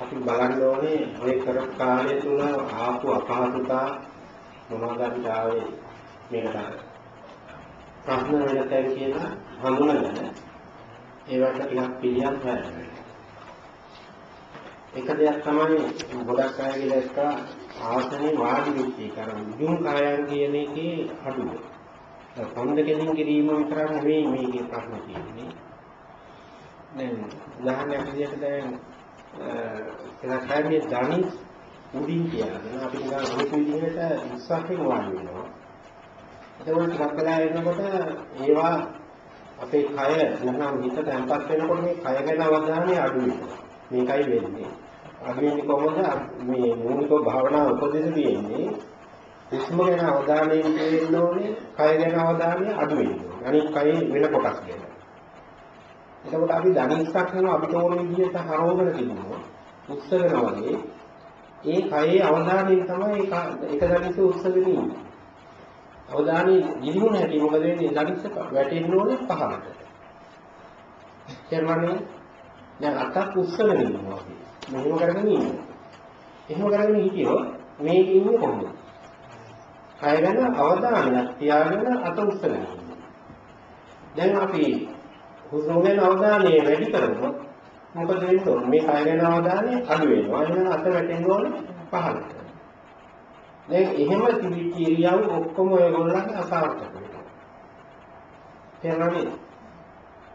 අපි බලන්න ඕනේ ඔය කරපු කාලය තුල ආපු අපහසුතා මොනවද අපිට ආවේ මේකට ප්‍රශ්න වෙනතෙන් කියලා හඳුනගන්න ඒවට ටිකක් පිළියම් හොයන්න. එක දෙයක් තමයි ගොඩක් අය කියලා ආසනේ වාඩි වෙච්ච එක අර උජුම් කායන් කියන එකේ අඩුව. කොන්ද කෙලින් කිරීම විතරක් නෙවෙයි මේකේ ප්‍රශ්න තියෙන්නේ. දැන් උදාහරණයක් විදිහට දැන් එතන කාර්යයේ ධනි උඩින් කියලාගෙන අපි නිකන් අමුතු විදිහට උත්සාහයෙන් වාඩි වෙනවා. එතකොට ටිකක් වෙලා එනකොට ඒවා අපේ කය නැත්නම් හිත තැම්පත් වෙනකොට මේ කය ගැන අවධානය අඩු වෙනවා. මේකයි වෙන්නේ. අඩු වෙන්නේ කොහොමද? මේ මූලික භාවනා උපදෙස් දෙන්නේ හුස්ම ගැන අවධානයෙන් දෙන්න ඕනේ, කය ගැන අවධානය අඩු වෙන්න ඕනේ. අනිත් කය වෙන කොටස් ගැන. එතකොට අපි ධනිස්සක් කරනවා අපිට ඕන විදිහට හරවගෙන තිබුණා. උත්සවනවා වගේ ඒ කයේ අවධානයෙන් තමයි එක ධනිස්ස උත්සවෙන්නේ ඉන්නේ. අවධානය ගිලිහුණ හැටි මොකද වෙන්නේ ධනිස්ස වැටෙන්න ඕනේ පහළට. කියන්නේ දැන් අතක් උත්සවගෙන ඉන්නවා අපි. මෙහෙම කරගෙන ඉන්නවා. එහෙම කරගෙන හිටියොත් මේක ඉන්නේ කොහොමද? කය ගැන අවධානයක් තියාගෙන අත උත්සවගෙන ඉන්නවා. දැන් අපි හුස්ම ගැන අවධානය වැඩි කරනොත් මොකද වෙන්නේ? මේ කය ගැන අවධානය අඩු වෙනවා. එහෙනම් අත වැටෙන්න ඕනේ පහළට. දැන් එහෙම තිබිච්ච ඉරියව් ඔක්කොම ඔයගොල්ලන්ගේ අසාර්ථක වෙනවා. තේරුණානේ?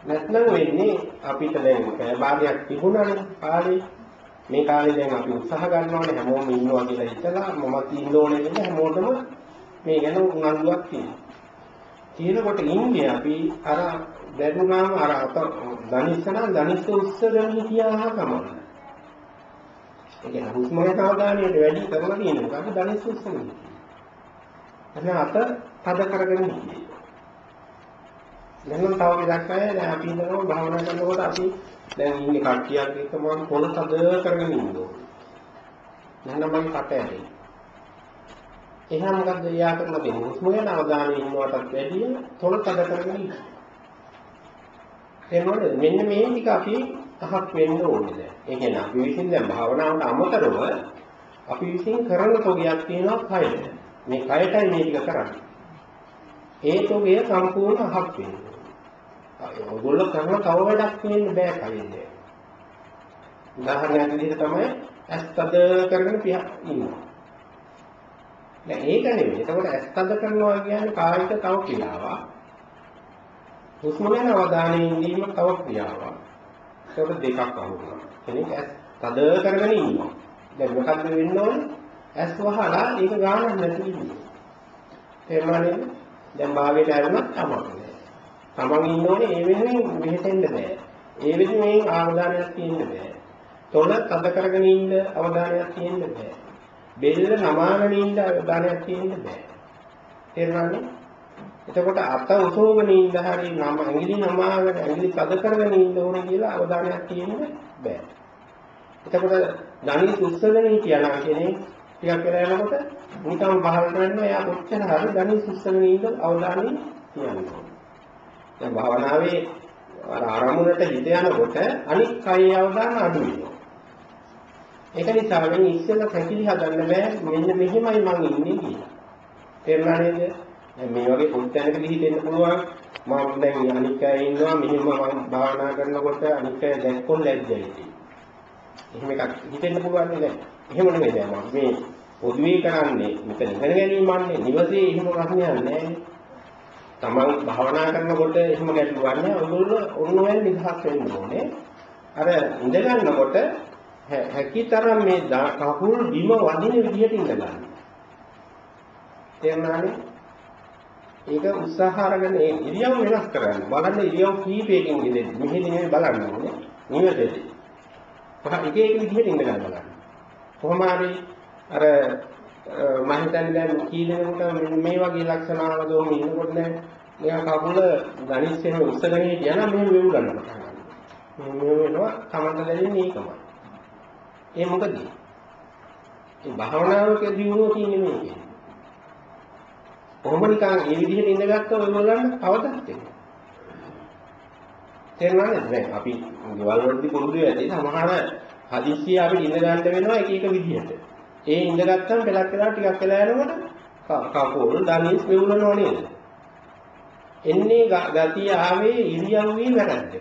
නැත්නම් වෙන්නේ අපිට දැන් පැය භාගයක් තිබුණානේ කාලේ. මේ කාලේ දැන් අපි උත්සාහ ගන්නවානේ හැමෝම ඉන්නවා කියලා හිතලා මමත් ඉන්න ඕනේ කියලා හැමෝටම මේ ගැන උනන්දුවක් තියෙනවා. කියනකොට ඉන්නේ අපි අර දැනුනාම අර අත ධනිස්ස නම් ධනිස්ස උස්සගෙන හිටියා කමන්න. ඒ කියන්නේ හුස්ම ගැන අවධානයට වැඩි කරලා තියෙනවා. අපි ධනිස්ස උස්සගෙන. එතන අත තද කරගෙන ඉන්නේ. දැන් තව විදක් අය දැන් අපි ඉඳනවා භාවනා කරනකොට අපි දැන් ඉන්නේ කට්ටියක් එක්ක මම පොළ තද කරගෙන ඉන්නවා. නැත්නම් මම කට ඇරෙයි. එහෙනම් මොකද්ද යා කරලා දෙන්නේ? හුස්ම ගැන අවධානය ඉන්නවටත් වැඩිය පොළ තද කරගෙන ඉන්නවා. එනවද මෙන්න මේ ටික අපි අහක් වෙන්න ඕනේ දැන්. ඒ කියන්නේ අපි විසින් දැන් භාවනාවට අමතරව අපි විසින් කරන තෝගයක් තියෙනවා කයද. මේ කයටයි මේ ටික කරන්නේ. ඒ තෝගය සම්පූර්ණ අහක් වෙන්න. ඔයගොල්ලෝ කරන තව වැඩක් වෙන්න බෑ කලින්ද. උදාහරණයක් විදිහට තමයි ඇස් තද කරගෙන පියා ඉන්නවා. දැන් ඒක නෙමෙයි. එතකොට ඇස් තද කරනවා කියන්නේ කායික තව ක්‍රියාවක්. හුස්ම ගැන අවධානය යොදීම තව ක්‍රියාවක්. ඒකට දෙකක් අහුවෙනවා. කෙනෙක් ඇස් තද කරගෙන ඉන්නවා. දැන් මොකද්ද වෙන්න ඕනේ? ඇස් වහලා ඒක ගානක් නැති ඉන්නේ. තේරුණාද? දැන් භාගයට ඇරුණත් තමයි. තමන් ඉන්න ඕනේ ඒ වෙනුවෙන් මෙහෙටෙන්න බෑ. ඒ වෙනුවෙන් අවධානයක් තියෙන්න බෑ. තොල තද කරගෙන ඉන්න අවධානයක් තියෙන්න බෑ. බෙල්ල නමාගෙන ඉන්න අවධානයක් තියෙන්න බෑ. තේරුණානේ? එතකොට අත උසෝගෙන ඉන්න හරිය නම ඇඟිලි නමාගෙන ඇඟිලි තද කරගෙන ඉන්න ඕනේ කියලා අවධානයක් තියෙන්න බෑ. එතකොට ධනි සුස්සගෙන හිටියනම් කියන්නේ ටිකක් වෙලා යනකොට නිකම් බහල් කරනවා එයා කොච්චර හරි ධනි සුස්සගෙන ඉන්න අවධානය තියනවා. දැන් භාවනාවේ අර ආරමුණට හිත යනකොට අනිත් කය අවධාන අඩු වෙනවා. ඒක නිසා වෙන ඉස්සෙල්ලා පැකිලි හදන්න බෑ මෙන්න මෙහෙමයි මං ඉන්නේ කියලා. තේරුණා නේද? දැන් මේ වගේ පොත් තැනකදී හිතෙන්න පුළුවන් මම දැන් අනික් අය ඉන්නවා මෙහෙම මම භාවනා කරනකොට අනික් අය දැක්කොත් ලැජ්ජයි. එහෙම එකක් හිතෙන්න පුළුවන් නේද? එහෙම නෙමෙයි දැන් මම මේ පොදුවේ කරන්නේ මෙතන ඉගෙන ගැනීමන්නේ නිවසේ එහෙම ප්‍රශ්නයක් නැහැ. තමන් භාවනා කරනකොට එහෙම ගැටලුවක් නැහැ. ඔයගොල්ලෝ ඔන්න ඔය නිදහස් වෙන්න ඕනේ. අර ඉඳ ගන්නකොට හැකිතරම් මේ කකුල් බිම වදින විදිහට ඉඳ ගන්න. තේරුණානේ? ඒක උත්සාහ අරගෙන ඒ ඉරියව් වෙනස් කරන්න. බලන්න ඉරියව් කීපයකින් ඉඳෙන්නේ. මෙහෙදි නෙවෙයි බලන්න ඕනේ. නිවැරදි. පහ එක එක විදිහට ඉඳ ගන්න බලන්න. කොහොම හරි අර මම හිතන්නේ දැන් කී දෙනෙකුට මේ වගේ ලක්ෂණ ආවද ඔහොම ඉන්නකොට දැන් නිකන් කකුල ගණිස්සෙම උස්සගෙන හිටියා නම් මෙහෙම වෙව් ගන්නවා. මෙහෙම වෙනවා තමන්ට දැනෙන්නේ ඒකමයි. ඒ මොකද? ඒ භාවනාවක දියුණුව කියන්නේ මේකේ. කොහොම නිකන් මේ විදිහට ඉඳගත්ත ඔයගොල්ලන්ට කවදත් එන්නේ. තේරුණාද? දැන් අපි ගෙවල් වලදී පුරුදු වෙලා සමහර හදිස්සිය අපිට ඉඳ ගන්න වෙනවා එක එක විදිහට. ඒ ඉඳගත්තම පෙලක් වෙලා ටිකක් වෙලා යනකොට කකුල් දනිස් මෙවුලනෝ නේද? එන්නේ ගතිය ආවේ ඉරියව්වේ වැරද්දකි.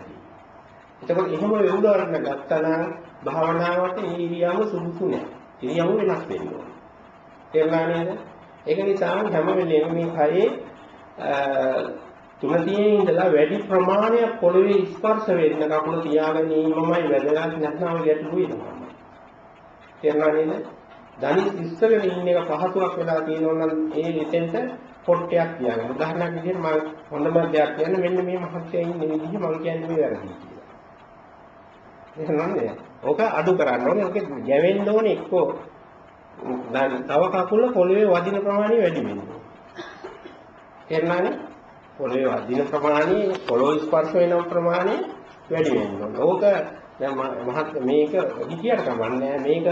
එතකොට එහෙම වෙවුලවන්න ගත්තා නම් භාවනාවට ඒ ඉරියව්ව සුදුසු නෑ. ඉරියව්ව වෙනස් වෙන්න ඕනේ. තේරුණා නේද? ඒක නිසා හැම වෙලේම මේ කයේ තුනතියේ ඉඳලා වැඩි ප්‍රමාණයක් පොළවේ ස්පර්ශ වෙන්න කකුල තියාගැනීමමයි වැදගත් නැත්නම් ගැටලු වෙනවා. තේරුණා නේද? ධනිස් ඉස්සගෙන ඉන්න එක පහසුවක් වෙලා තියෙනවා නම් ඒ එතෙන්ට පොට්ටයක් තියාගන්න. උදාහරණයක් විදිහට මම හොඳම දෙයක් කියන්නේ මෙන්න මේ මහත්ය ඉන්නේ විදිහ මම කියන්නේ මේ වැරදි කියලා. ඒක නන්නේ. ඕක අඩු කරන්න ඕනේ. ඕක ගැවෙන්න ඕනේ එක්කෝ දැන් තව කකුල පොළවේ වදින ප්‍රමාණය වැඩි වෙනවා. තේරුණානේ? පොළවේ වදින ප්‍රමාණය පොළොව ස්පර්ශ වෙන ප්‍රමාණය වැඩි වෙනවා. ඕක දැන් මහත් මේක හිතියට කමන්නේ මේක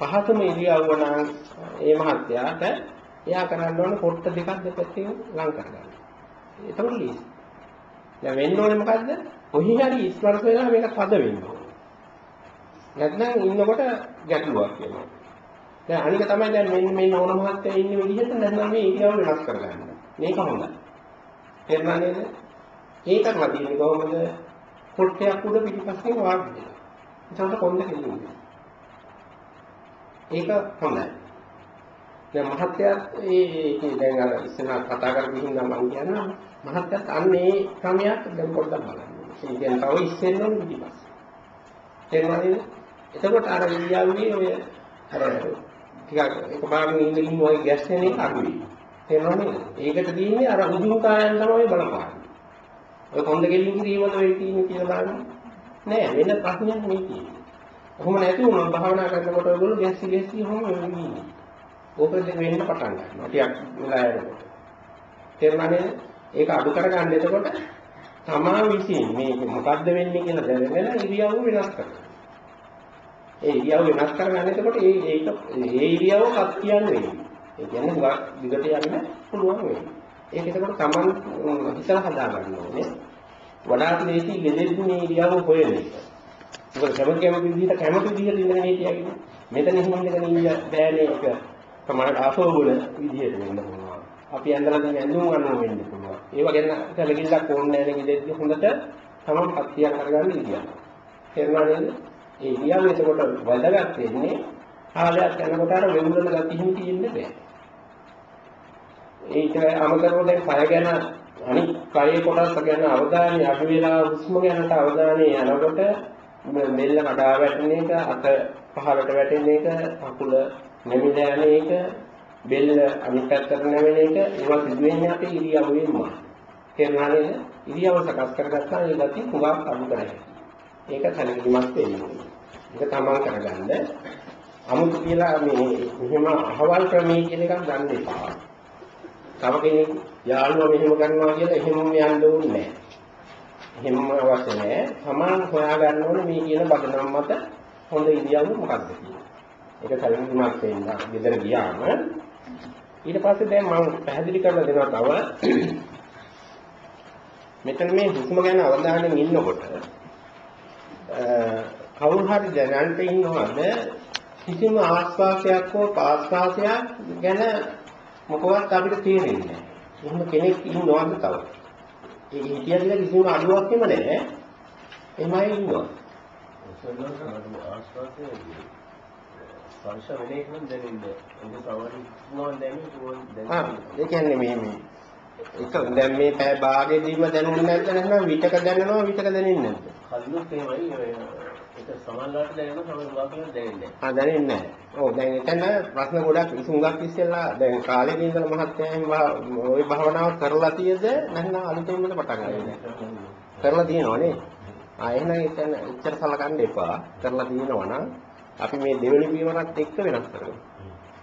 පහතම ඉරියව්ව නම් ඒ මහත්යාට එයා කරන්න ඕනේ පොට්ට දෙකක් දෙපැත්තෙන් ලං කරගන්න. එතකොට ලීස්. දැන් වෙන්න ඕනේ මොකද්ද? කොහි හරි ස්පර්ශ වෙනවා මේක පද වෙන්න ඕනේ. නැත්නම් ඉන්නකොට ගැටලුවක් වෙනවා. දැන් අනික තමයි දැන් මෙන්න මේ නෝන මහත්තයා ඉන්න විදිහට නැත්නම් මේ ඉරියව් වෙනස් කරගන්න. මේක හොඳයි. තේරුණා නේද? ඒකට වදින්නේ කොහොමද? පොට්ටයක් උඩ පිටිපස්සෙන් වාඩි වෙනවා. එතකොට කොන්ද කෙලින්නේ. ඒක හොඳයි. දැන් මහත්යත් ඒ දැන් අර ඉස්සෙල්ලා කතා කරගෙන ඉඳන් මම කියනවා මහත්යත් අන්න ඒ ක්‍රමයක් දැන් පොඩ්ඩක් බලන්න. ඒ කියන්නේ තව ඉස්සෙල්ලම පිටිපස්ස. තේරුණා නේද? එතකොට අර ඉන්දියාවේ ඔය අර ටිකක් එකපාරම ඉඳින් ඔය ගැස්සෙන එක අඩුයි. තේරුණා නේද? ඒකට තියෙන්නේ අර උජුම් කායන් තමයි බලපාන්නේ. ඔය කොන්ද ගෙලින් කිරීමද වෙයි තියෙන්නේ කියලා බලන්න. නෑ වෙන ප්‍රශ්නයක් මේ තියෙන්නේ. කොහොම නැති වුණොත් භාවනා කරනකොට ඔයගොල්ලෝ ගැස්සි ගැස්සි කොහොම වෙන්නේ? ඕක දෙක වෙන්න පටන් ගන්නවා. ටිකක් වෙලා යනකොට. තේරුණා නේද? ඒක අඩු කරගන්න එතකොට තමා විසින් මේක මොකද්ද වෙන්නේ කියලා දැනගෙන ඉරියව්ව වෙනස් කරනවා. ඒ ඉරියව්ව වෙනස් කරගන්න එතකොට ඒ ඒක ඒ ඉරියව්ව කත් කියන්නේ වෙන්නේ. ඒ කියන්නේ හුඟක් දිගට යන්න පුළුවන් වෙන්නේ. ඒක එතකොට තමන් හිතලා හදා ගන්න ඕනේ. වඩාත් ලේසි ගෙදෙද්දි මේ ඉරියව්ව හොයන එක. මොකද කැමති කැමති විදිහට කැමති විදිහට ඉඳගෙන හිටියාගෙන මෙතන එහෙම ඉඳගෙන ඉන්න බෑනේ එක තමයි ආසෝබුල විදිහට වෙන්න පුළුවන්. අපි ඇඳලා තියෙන ඇඳුම් ගන්න වෙන්න පුළුවන්. ඒව ගැන කලකිරීමක් ඕනේ නැහැ නේද? ඉතින් හොඳට තමන් පත්තියක් කරගන්න ඉතියක්. තේරුණා නේද? ඒ ඉරියව්ව එතකොට වැදගත් වෙන්නේ කාලයක් යනකොට අර වෙනුලන ගති හිමි තියෙන්නේ බෑ. ඒක අමතරව දැන් කය ගැන අනිත් කයේ කොටස් ගැන අවධානය අඩු වෙලා හුස්ම ගැනට අවධානය යනකොට මෙල්ල කඩා වැටෙන එක අත පහළට වැටෙන එක කකුල නැමිලා යන එක බෙල්ල අනිත් පැත්තට නැවෙන එක ඒවා සිදු වෙන්නේ අපේ ඉරියව්වෙන්ම. තේරුණා නේද ඉරියව්ව සකස් කරගත්තා ඒ ගතිය පුරා අඩු කරයි ඒක සැලකිලිමත් වෙන්නේ ඒක තමන් කරගන්න අමුතු කියලා මේ මෙහෙම අහවල් ක්‍රමයේ කියන එකක් ගන්න එපා තව කෙනෙක් යාළුවා මෙහෙම කරනවා කියලා එහෙම යන්න ඕනේ නැහැ එහෙම අවශ්‍ය නැහැ. Taman හොයාගන්න ඕනේ මේ කියන බදනම් මත හොඳ ඉරියව්ව මොකක්ද කියලා. ඒක සැලකිලිමත් වෙන්න ගෙදර ගියාම ඊට පස්සේ දැන් මම පැහැදිලි කරලා දෙනවා තව මෙතන මේ හුස්ම ගැන අවධානයෙන් ඉන්නකොට කවුරු හරි දැනන්ට ඉන්නවද කිසිම ආස්වාසයක් හෝ පාස්වාසයක් ගැන මොකවත් අපිට තේරෙන්නේ නැහැ. එහෙම කෙනෙක් ඉන්නවද තව? ඒක හිතියද කිසිම අඩුවක්ම නැහැ. එමයි ඉන්නවා. ස්පර්ශ වෙන එක නම් දැනෙන්නේ. ඒක සමහරවිට දැනෙන්නේ ඒ කියන්නේ මේ මේ එක දැන් මේ පැය භාගෙදීම දැනුනේ නැත්නම් විතක දැනෙනවා විතක දැනෙන්නේ නැද්ද? කල්ලුත් එහෙමයි ඒක සමහරවිට දැනෙනවා සමහරවිට දැනෙන්නේ ආ දැනෙන්නේ නැහැ. ඔව් දැන් එතන ප්‍රශ්න ගොඩක් ඉසුඟක් ඉස්සෙල්ලා දැන් කාලෙක ඉඳලා මහත්යන් ওই භාවනාව කරලා තියෙද නැත්නම් අලුතෙන්ම පටන් ගන්නද? කරලා තියෙනවා නේ. ආ එහෙනම් එතන එච්චර සලකන්න එපා. කරලා තියෙනවා අපි මේ දෙවෙනි පියවරත් එක්ක වෙනස් කරමු.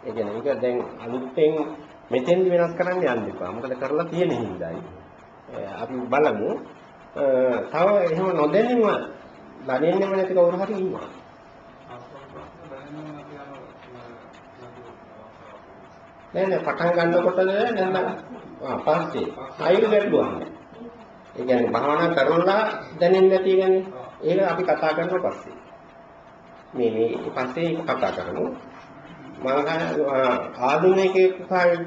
ඒ කියන්නේ ඒක දැන් අලුතෙන් මෙතෙන්දි වෙනස් කරන්න යන්න එපා. මොකද කරලා තියෙන හින්දායි. අපි බලමු. තව එහෙම නොදැනීම දැනෙන්නෙම නැති කවුරු හරි ඉන්නවා. නෑ නෑ පටන් ගන්නකොටද නැත්නම් ආ පස්සේ ආයෙත් ගැටලුවක් නෑ. ඒ කියන්නේ භාවනා කරලා දැනෙන්නේ නැති කියන්නේ ඒක අපි කතා කරනවා පස්සේ. මේ මේ පස්සේ ඒක කතා කරමු. මම ආධුනිකයෙක්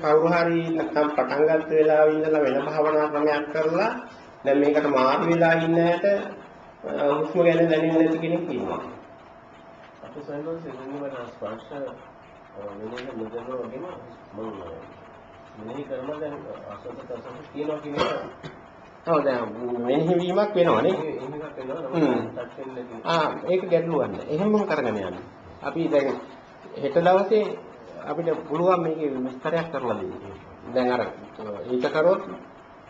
කවුරු හරි නැත්නම් පටන් ගන්න වෙලාවෙ ඉඳලා වෙන භාවනා ක්‍රමයක් කරලා දැන් මේකට මාරු වෙලා ඉන්න ඇයට හුස්ම ගැන දැනෙන්නේ නැති කෙනෙක් ඉන්නවා. අපි සයන්ස් ඉන්නවන ස්පර්ශ වෙනද මුදලෝගෙන මම මෙහි කරන දැන් අසත තසත කියනවා කියන එක ඔව් දැන් මෙනෙහිවීමක් වෙනවනේ. එහෙම එකක් වෙනවා ආ ඒක ගැටලුවක් නෑ. එහෙමම කරගෙන යන්න. අපි දැන් හෙට දවසේ අපිට පුළුවන් මේකේ විස්තරයක් කරලා දෙන්න. දැන් අර ඒක කරොත්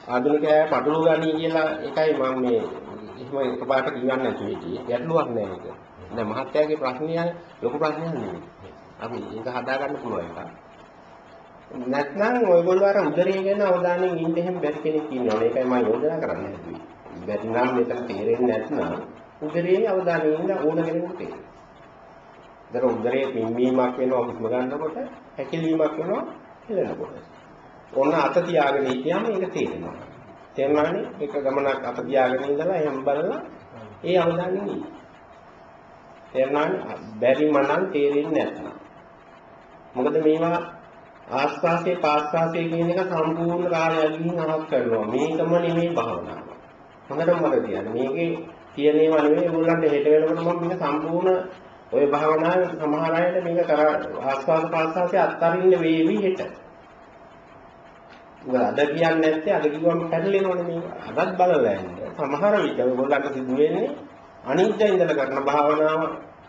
ආධුනිකයා පටලු ගනී කියලා එකයි මම මේ එහෙම එකපාරට කියන්නේ නැති වෙන්නේ. ගැටලුවක් නෑ ඒක. දැන් මහත්තයාගේ ප්‍රශ්නය ලොකු ප්‍රශ්නයක් නෙවෙයි. අපි ඒක හදාගන්න පුළුවන් එකක්. නැත්නම් ඔයගොල්ලෝ අර උදරය ගැන අවධානයෙන් ඉන්න එහෙම බැරි කෙනෙක් ඉන්නවා. ඒකයි මම යෝජනා කරන්න හැදුවේ. බැරි නම් මෙතන තේරෙන්නේ නැත්නම් උදරයේ අවධානයෙන් ඉන්න ඕන කෙනෙකුට තේරෙනවා. දර උදරයේ පිම්බීමක් වෙනවා හුස්ම ගන්නකොට, හැකිලීමක් වෙනවා හෙලනකොට. ඔන්න අත තියාගෙන හිටියම ඒක තේරෙනවා. තේරුණානේ? ඒක ගමනක් අත තියාගෙන ඉඳලා එහෙම බලලා ඒ අවධානයෙන් ඉන්න. තේරුණානේ? බැරි මනන් තේරෙන්නේ නැත්නම්. මොකද මේවා ආස්වාසේ පාස්වාසේ කියන එක සම්පූර්ණ කාලයක් ගිහින් අහක් කරනවා. මේකම නෙමෙයි භාවනාව. හොඳටම මතක තියාගන්න. මේකේ තියෙන ඒවා නෙමෙයි ඒගොල්ලන්ට හෙට වෙනකොට මම මේක සම්පූර්ණ ඔය භාවනාවේ සමහර අයට මේක කර ආස්වාද පාස්වාසේ අත්තරින්න වේවි හෙට. මොකද අද කියන්නේ නැත්තේ අද කිව්වම පැටලෙනවනේ මේක. අදත් බලලා යන්න. සමහර විට ඔයගොල්ලන්ට සිදු වෙන්නේ අනිත්‍ය ඉඳලා කරන භාවනාව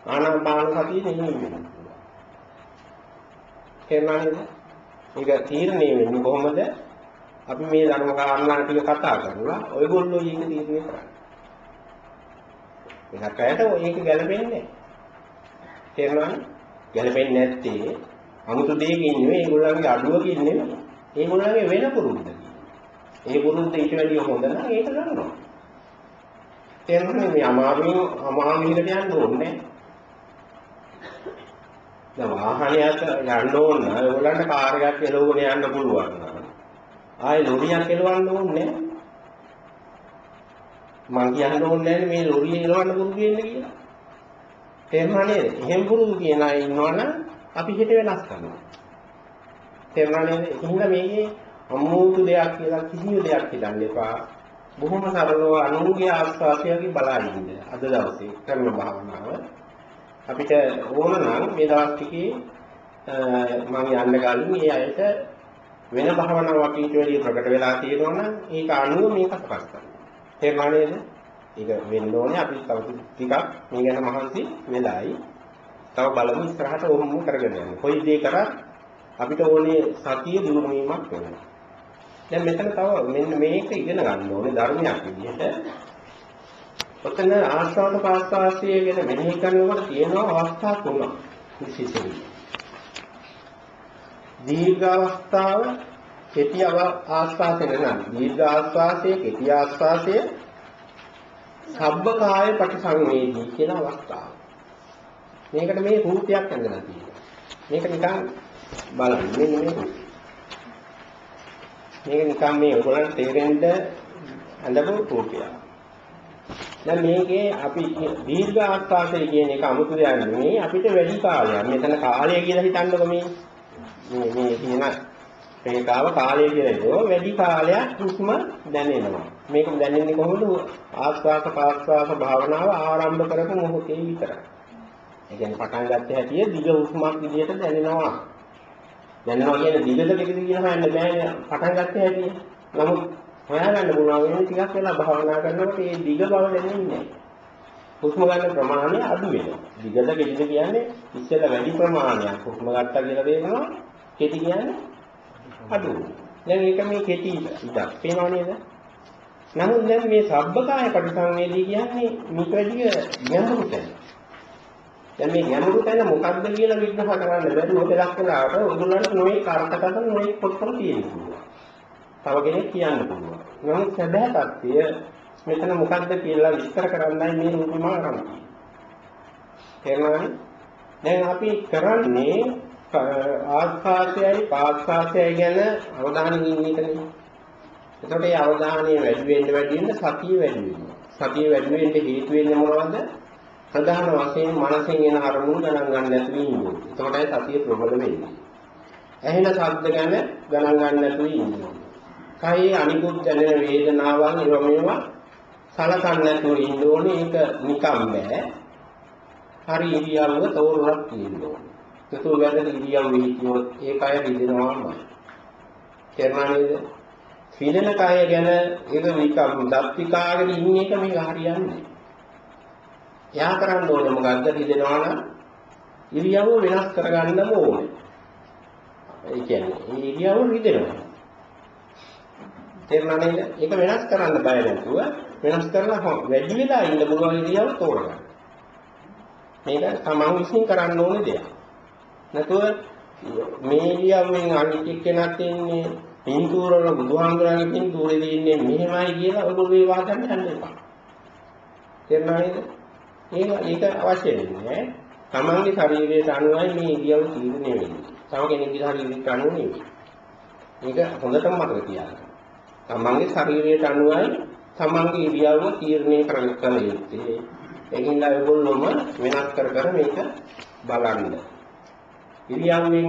ආනාපාන සතිය නෙමෙයි වෙන්නේ. තේරුණාද? ඒක තීරණය වෙන්නේ කොහොමද? අපි මේ ධර්ම කාරණා ටික කතා කරලා ඔයගොල්ලෝ ඊක තීරණය කරන්නේ. මේකට ඒක ගැලපෙන්නේ නැහැ. තේරුණාද? ගැලපෙන්නේ නැත්තේ 아무තු දෙයකින් නෙවෙයි ඒගොල්ලන්ගේ අඩුවකින් නෙවෙයි. ඒගොල්ලන්ගේ වෙන පුරුද්දකින්. ඒ පුරුද්ද ඊට වැඩිය හොඳ නම් ඒක ගන්නවා. තේරුණාද? මේ අමාරුවෙන් අමාරුවෙකට යන්න ඕනේ නැහැ. දැන් වාහනයක් යන්න ඕන නම් ඒගොල්ලන්ට කාර් එකක් එලවගෙන යන්න පුළුවන් නම් ආයේ ලොරියක් එලවන්න ඕනේ මං කියන්න ඕනේ නැහැ මේ ලොරිය එලවන්න පුරුදු වෙන්න කියලා තේරුණා නේද එහෙම පුරුදු කියන අය ඉන්නවනම් අපි හිත වෙනස් කරනවා තේරුණා නේද එහෙනම් මේකේ අමුතු දෙයක් කියලා කිසිම දෙයක් හිතන්න එපා බොහොම සරලව අනුන්ගේ ආස්වාදයකින් බලා ඉන්න අද දවසේ කරන භාවනාව අපිට ඕන නම් මේ දවස් ටිකේ මම යන්න කලින් මේ අයට වෙන භාවනාවක් ඊට වැඩි ප්‍රකට වෙලා තියෙනවා නම් ඒක අනුව මේක සකස් කරන්න. තේරුණා නේද? ඒක වෙන්න ඕනේ අපි තව ටිකක් මේ ගැන මහන්සි වෙලායි. තව බලමු ඉස්සරහට ඕමම කරගෙන යන්න. කොයි දේ කරත් අපිට ඕනේ සතිය දිනු වීමක් වෙනවා. දැන් මෙතන තව මෙන්න මේක ඉගෙන ගන්න ඕනේ ධර්මයක් විදිහට. ඔතන ආස්වාද පාස්වාසය ගැන මෙනෙහි කරනකොට තියෙනවා අවස්ථා තුනක් විශේෂයෙන්. දීර්ඝ අවස්ථාව, කෙටි ආස්වාසය නම් දීර්ඝ ආස්වාසය, කෙටි ආස්වාසය, සබ්බකාය පටිසංවේදී කියන අවස්ථාව. මේකට මේ රූපයක් ඇඳලා තියෙනවා. මේක නිකන් බලන්න මෙන්න මේ රූපය. මේක නිකන් මේ ඔයගොල්ලන්ට තේරෙන්න ඇඳපු රූපයක්. දැන් මේකේ අපි දීර්ඝ ආස්වාදය කියන එක අමුතු දෙයක් නෙමෙයි අපිට වැඩි කාලයක්. මෙතන කාලය කියලා හිතන්නකො මේ මේ මේ කියන මේකාව කාලය කියලා හිතුවෝ වැඩි කාලයක් හුස්ම දැනෙනවා. මේක දැනෙන්නේ කොහොමද? ආස්වාද පාස්වාද භාවනාව ආරම්භ කරපු මොහොතේ විතරයි. ඒ කියන්නේ පටන් ගත්ත හැටිය දිග හුස්මක් විදිහට දැනෙනවා. දැනෙනවා කියන්නේ දිගද කෙටිද කියලා හොයන්න බෑනේ පටන් ගත්ත හැටිය. නමුත් හොයාගන්න පුළුවන් වෙන ටිකක් වෙලා භාවනා කරනකොට මේ දිග බව දැනෙන්නේ නැහැ. හුස්ම ගන්න ප්‍රමාණය අඩු වෙනවා. දිගද කෙටිද කියන්නේ ඉස්සෙල්ලා වැඩි ප්‍රමාණයක් හුස්ම ගත්තා කියලා දෙනවා. කෙටි කියන්නේ අඩු. දැන් මේක මේ කෙටි ඉඩක්. පේනව නේද? නමුත් දැන් මේ සබ්බකාය පරිසංවේදී කියන්නේ මේක වැඩි ගැඹුරු තැන. දැන් මේ ගැඹුරු තැන මොකක්ද කියලා විග්‍රහ කරන්න බැරි මොකද ලක්ෂණාවට ඔයගොල්ලන්ට නොයේ කාර්යකතන නොයේ පොත්වල තියෙනවා. තව කෙනෙක් කියන්න පුළුවන්. නමුත් සැබෑ தත්ත්වය මෙතන මොකක්ද කියලා විස්තර කරන්නයි මේ රූපම ආරම්භය. තේරුණානේ? දැන් අපි කරන්නේ ආස්වාදයයි පාස්වාදයයි ගැන අවධානයෙන් ඉන්න එකනේ. එතකොට ඒ අවධානය වැඩි වෙන්න වැඩි වෙන්න සතිය වැඩි වෙනවා. සතිය වැඩි වෙන්න හේතු වෙන්නේ මොනවද? ප්‍රධාන වශයෙන් මනසෙන් එන අරමුණු ගණන් ගන්න නැතුව ඉන්න ඕනේ. එතකොටයි සතිය ප්‍රබල වෙන්නේ. ඇහෙන ශබ්ද ගැන ගණන් ගන්න නැතුව ඉන්න ඕනේ. කයේ අනිකුත් දැනෙන වේදනාවන් ඒවා මේවා සලකන්නේ නැතුව ඉන්න ඕනේ. ඒක නිකම් බෑ. හරි ඉරියව්ව තෝරලා තියෙන්න ඕනේ. ඒකෝ වැරදි ඉරියව්ව හිටියොත් ඒ කය රිදෙනවාමයි. තේරුණා නේද? පිනෙන කය ගැන ඒක නිකම් දත්තිකාගෙන ඉන්න එක මේක හරියන්නේ. එයා කරන්න ඕනේ මොකද්ද රිදෙනවා නම් ඉරියව්ව වෙනස් කරගන්නම ඕනේ. ඒ කියන්නේ මේ ඉරියව්ව රිදෙනවා. තේරුණා නේද? ඒක වෙනස් කරන්න බය නැතුව වෙනස් කරලා වැඩි වෙලා ඉන්න පුළුවන් ඉරියව්ව තෝරගන්න. මේක තමන් විසින් කරන්න ඕනේ දෙයක්. නැතුව මේ ඉරියව්වෙන් අනිත් එක්කෙනාට එන්නේ පින්තූර වල බුදුහාමුදුරන්ගේ පින්තූරේ ඉන්නේ මෙහෙමයි කියලා ඔයගොල්ලෝ ඒ වාදන්න යන්න එපා. තේරුණා නේද? ඒක ඒක අවශ්‍ය වෙන්නේ තමන්ගේ ශරීරයට අනුවයි මේ ඉරියව් තීරණය වෙන්නේ. තව කෙනෙක්ගේ ශරීරයට අනුව නෙවෙයි. මේක හොඳටම මතක තියාගන්න. තමන්ගේ ශරීරයට අනුවයි තමන්ගේ ඉරියව්ව තීරණය කරන්න යුත්තේ. ඒකින්ද ඔයගොල්ලෝම වෙනස් කර කර මේක බලන්න. ඉරියව්වෙන්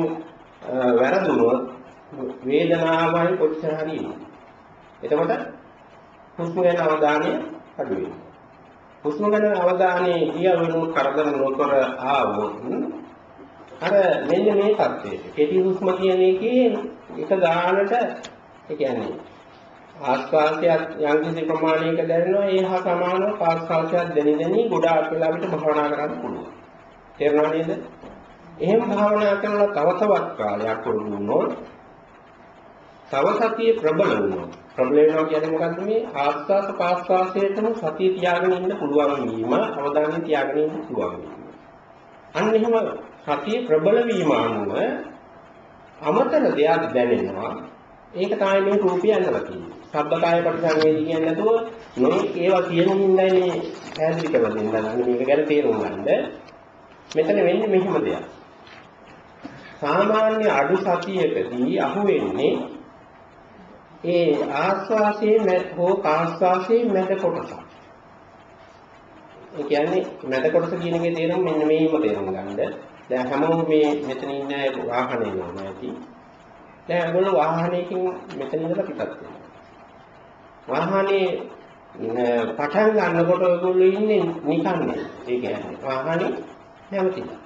වැරදුනොත් වේදනාවයි කොච්චර හරි එතකොට හුස්ම ගැන අවධානය අඩු වෙනවා. හුස්ම ගැන අවධානය ඉරියව්වෙන් කරදර නොකර ආවොත් අර මෙන්න මේ தත්ත්වයට කෙටි හුස්ම කියන එකේ එක ගානට ඒ කියන්නේ ආස්වාදයක් යම්කිසි ප්‍රමාණයක දැනෙනවා ඒ හා සමානව ආස්වාදයක් දැනි දැනි ගොඩාක් වෙලා අපිට භවනා කරන්න පුළුවන්. තේරුණා නේද? එහෙම භාවනා කරනලා තව තවත් කාලයක් වුණොත් තව සතිය ප්‍රබල වුණොත් ප්‍රබල වෙනවා කියන්නේ මොකද්ද මේ ආස්වාස පාස්වාසයටම සතිය තියාගෙන ඉන්න පුළුවන් වීම අවධානය තියාගෙන ඉන්න පුළුවන් වීම. අන්න එහෙම සතිය ප්‍රබල වීම අනුව අමතර දෙයක් දැනෙනවා. ඒක තමයි මේ රූපය ඇඳලා තියෙන්නේ. සබ්බකාය පරිසංවේදී කියන්නේ නැතුව මේ ඒවා කියන හින්දායි මේ පැහැදිලි කරලා දෙන්න. මේක ගැන තේරුම් ගන්න. මෙතන වෙන්නේ මෙහෙම දෙයක්. සාමාන්‍ය අඩු සතියකදී අහුවෙන්නේ ඒ ආස්වාසයේ හෝ කාස්වාසයේ මැද කොටස. ඒ කියන්නේ මැද කොටස කියන එකේ තේරුම මෙන්න මේම තේරුම් ගන්න. දැන් හැමෝම මේ මෙතන ඉන්න වාහනේ නෝ නැති. දැන් ඒගොල්ලෝ වාහනයකින් මෙතන ඉඳලා පිටත් වෙනවා. වාහනේ පටන් ගන්නකොට ඔයගොල්ලෝ ඉන්නේ නිකන් නේ. ඒ කියන්නේ වාහනේ නැවතිලා.